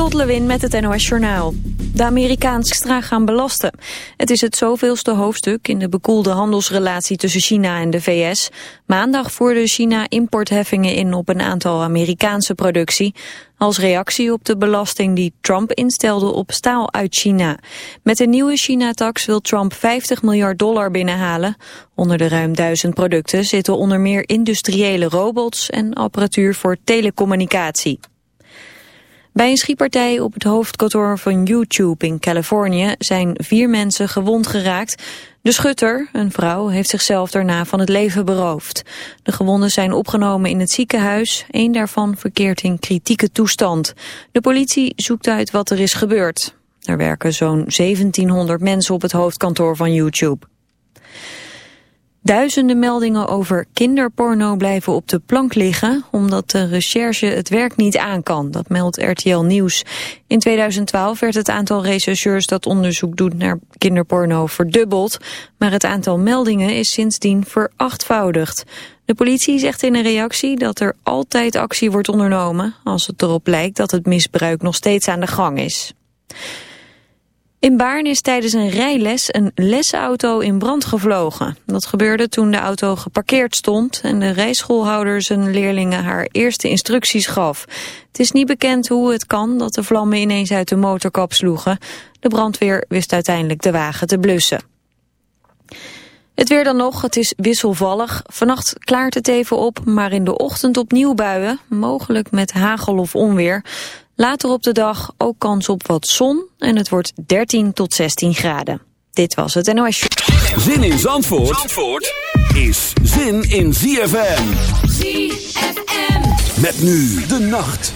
Lot Lewin met het NOS Journaal. De Amerikaanse extra gaan belasten. Het is het zoveelste hoofdstuk in de bekoelde handelsrelatie tussen China en de VS. Maandag voerde China importheffingen in op een aantal Amerikaanse productie... als reactie op de belasting die Trump instelde op staal uit China. Met de nieuwe China-tax wil Trump 50 miljard dollar binnenhalen. Onder de ruim duizend producten zitten onder meer industriële robots... en apparatuur voor telecommunicatie. Bij een schietpartij op het hoofdkantoor van YouTube in Californië zijn vier mensen gewond geraakt. De schutter, een vrouw, heeft zichzelf daarna van het leven beroofd. De gewonden zijn opgenomen in het ziekenhuis. Eén daarvan verkeert in kritieke toestand. De politie zoekt uit wat er is gebeurd. Er werken zo'n 1700 mensen op het hoofdkantoor van YouTube. Duizenden meldingen over kinderporno blijven op de plank liggen... omdat de recherche het werk niet aan kan, dat meldt RTL Nieuws. In 2012 werd het aantal rechercheurs dat onderzoek doet naar kinderporno verdubbeld... maar het aantal meldingen is sindsdien verachtvoudigd. De politie zegt in een reactie dat er altijd actie wordt ondernomen... als het erop lijkt dat het misbruik nog steeds aan de gang is. In Baarn is tijdens een rijles een lesauto in brand gevlogen. Dat gebeurde toen de auto geparkeerd stond en de rijschoolhouder zijn leerlingen haar eerste instructies gaf. Het is niet bekend hoe het kan dat de vlammen ineens uit de motorkap sloegen. De brandweer wist uiteindelijk de wagen te blussen. Het weer dan nog, het is wisselvallig. Vannacht klaart het even op, maar in de ochtend opnieuw buien, mogelijk met hagel of onweer. Later op de dag ook kans op wat zon en het wordt 13 tot 16 graden. Dit was het NOS. Zin in Zandvoort, Zandvoort is zin in ZFM. ZFM. Met nu de nacht.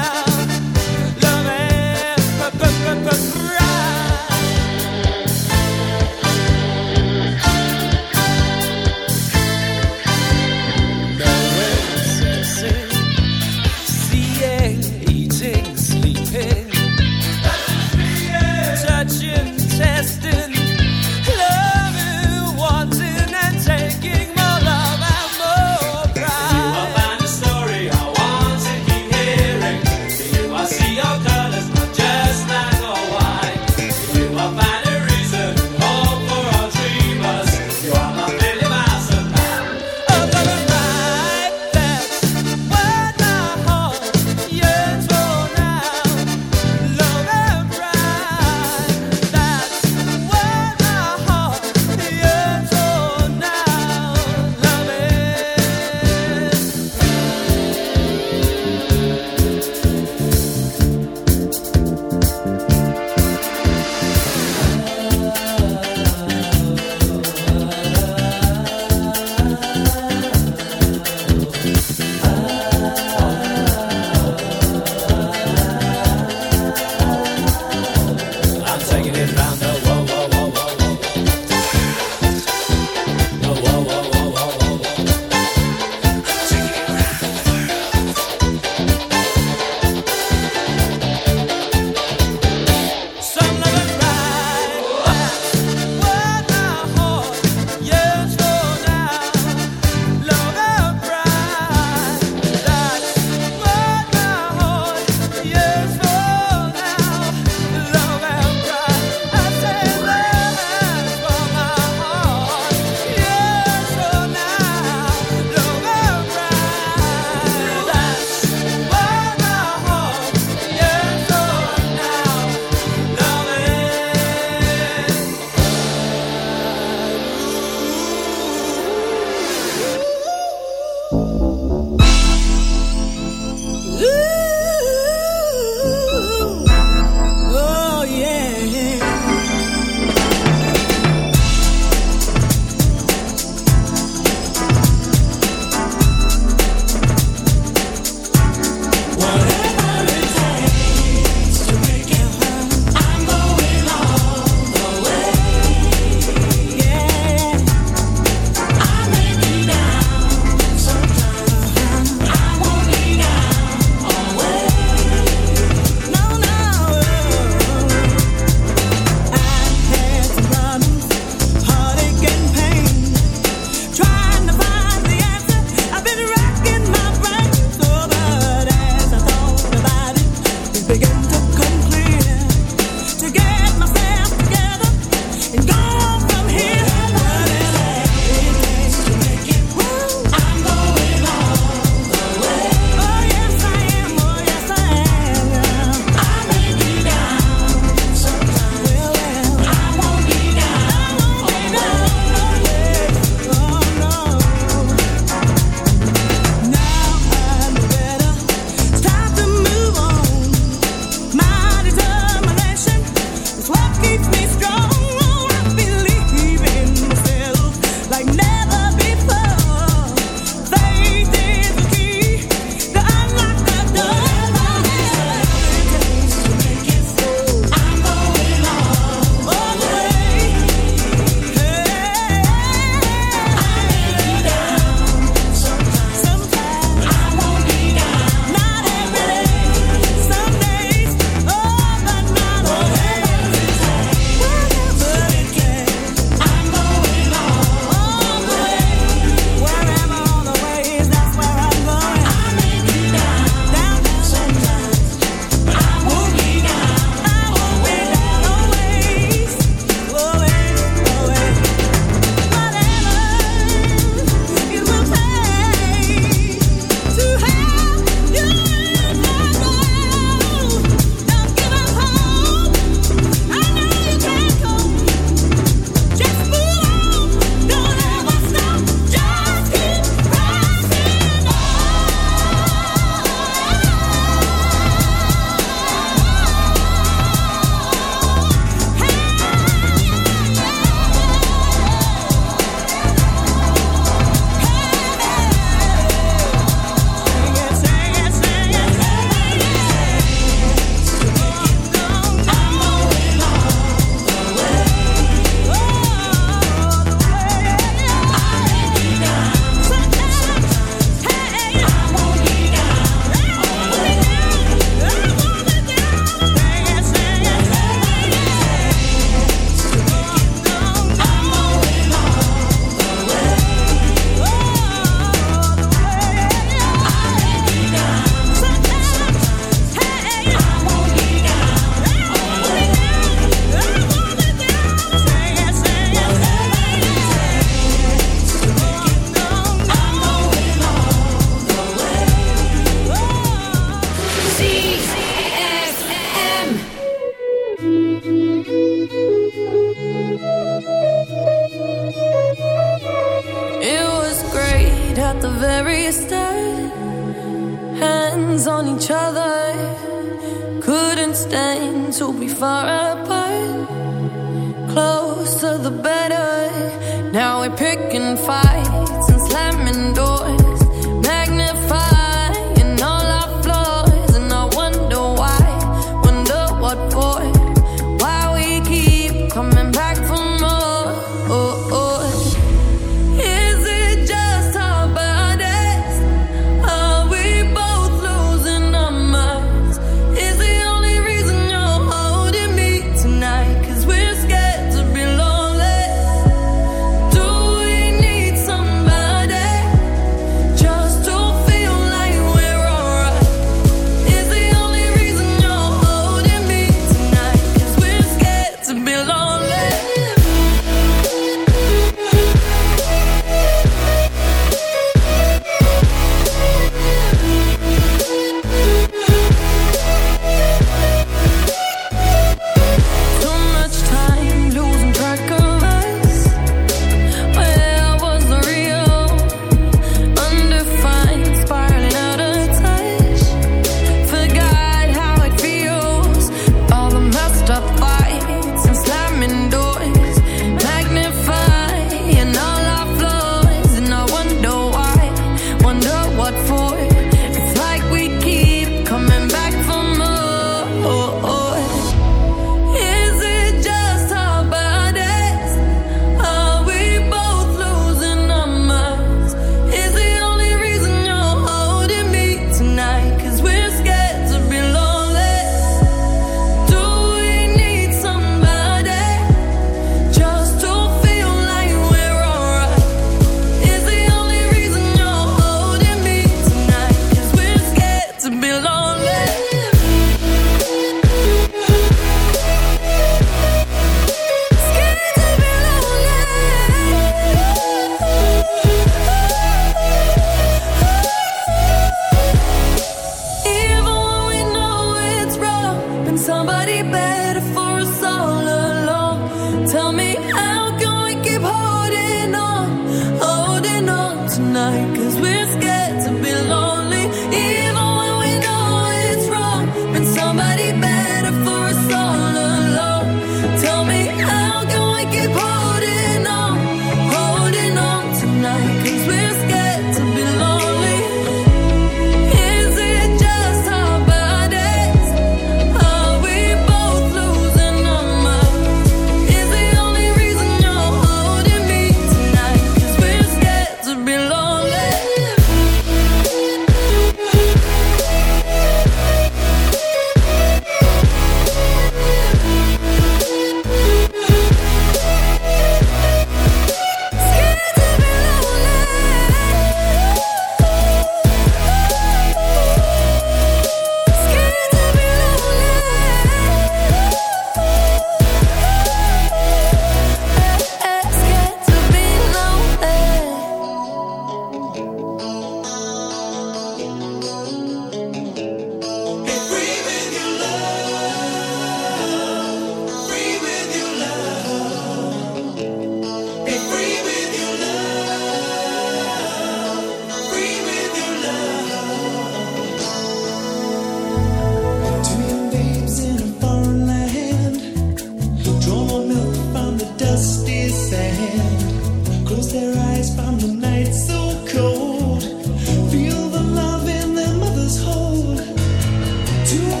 to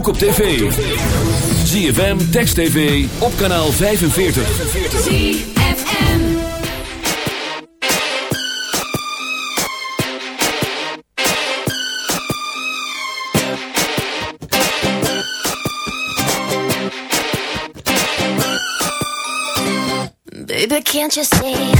ook op tv. ZFM, Text TV, op kanaal 45. ZFM Baby, can't you see?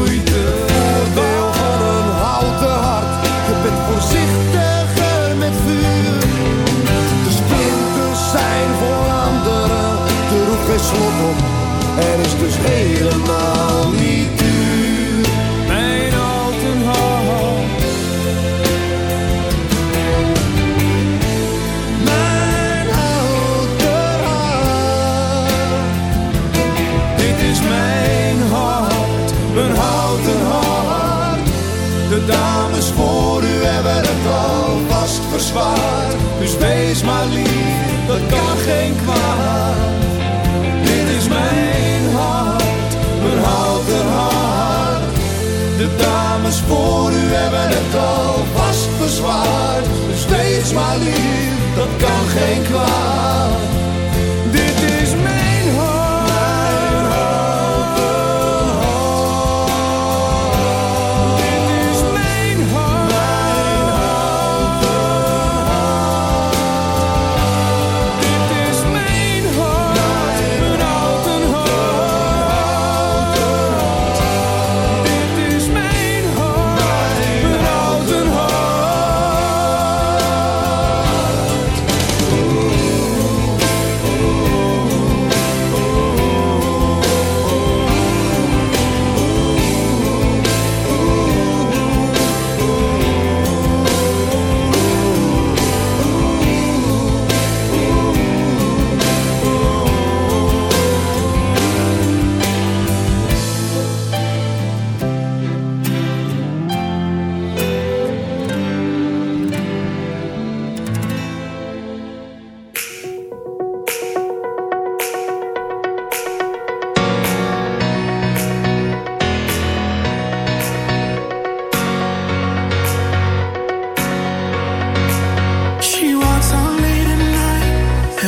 Er is dus helemaal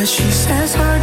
She says her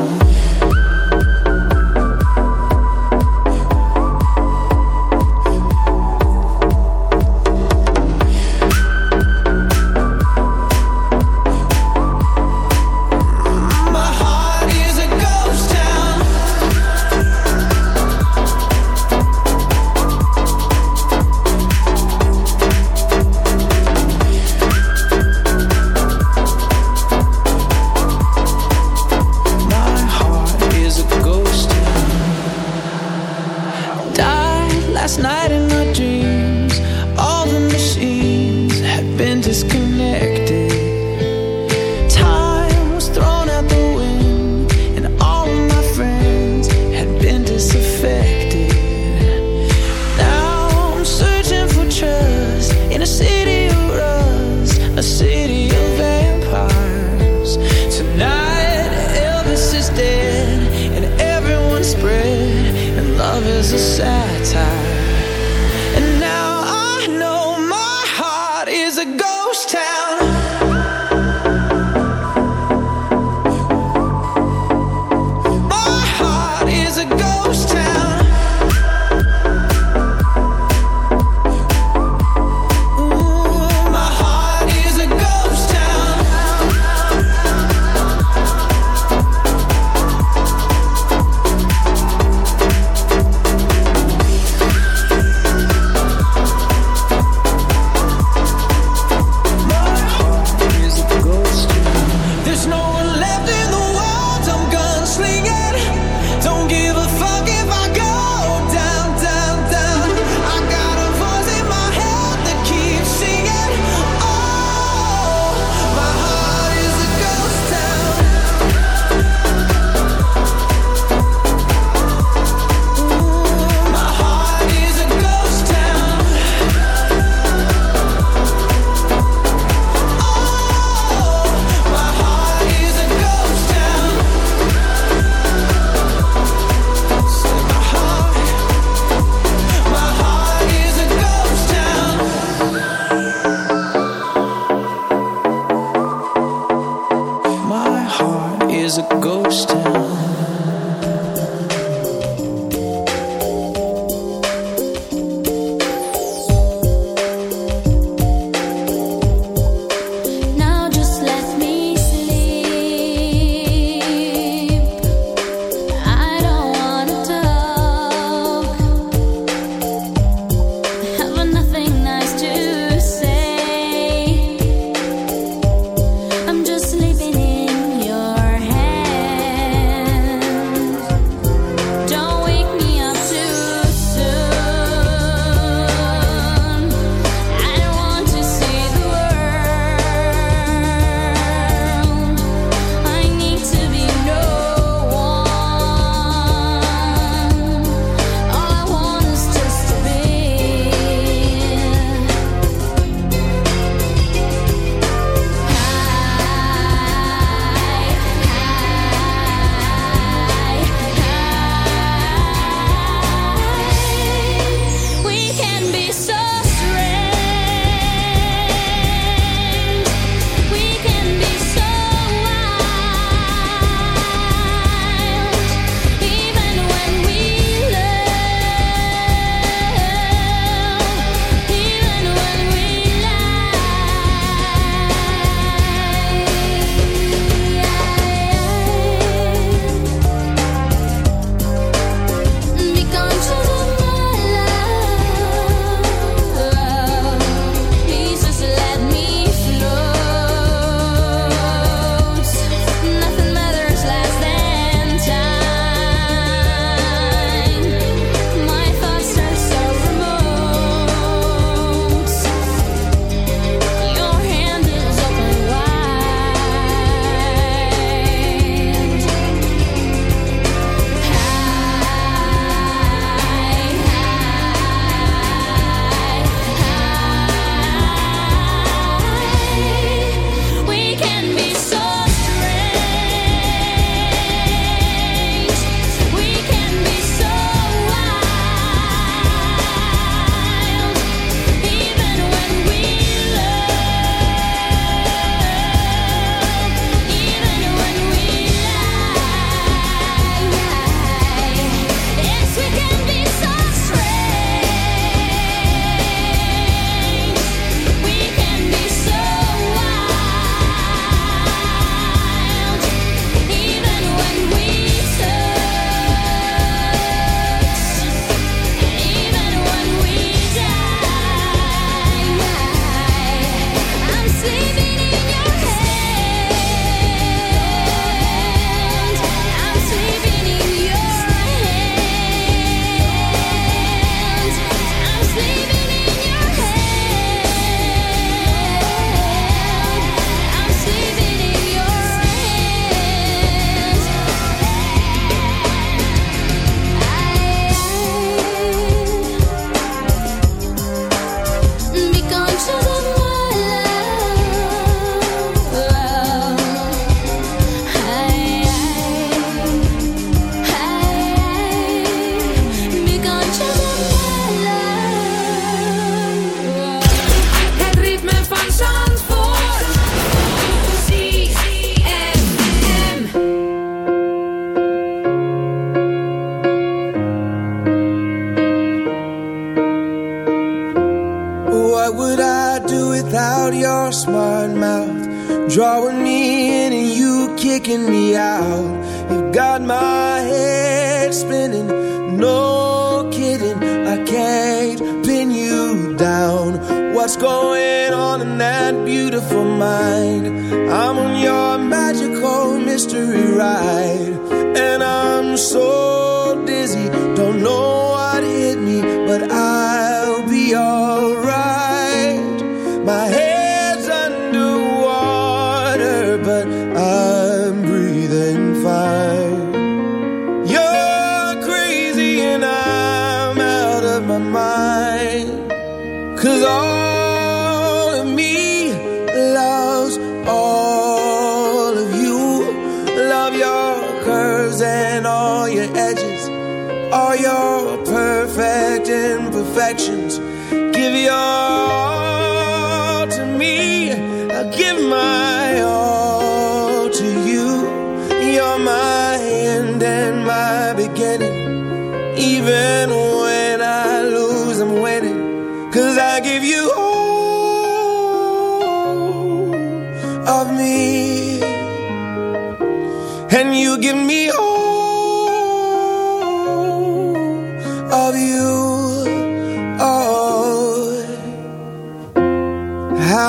your perfect imperfections. Give your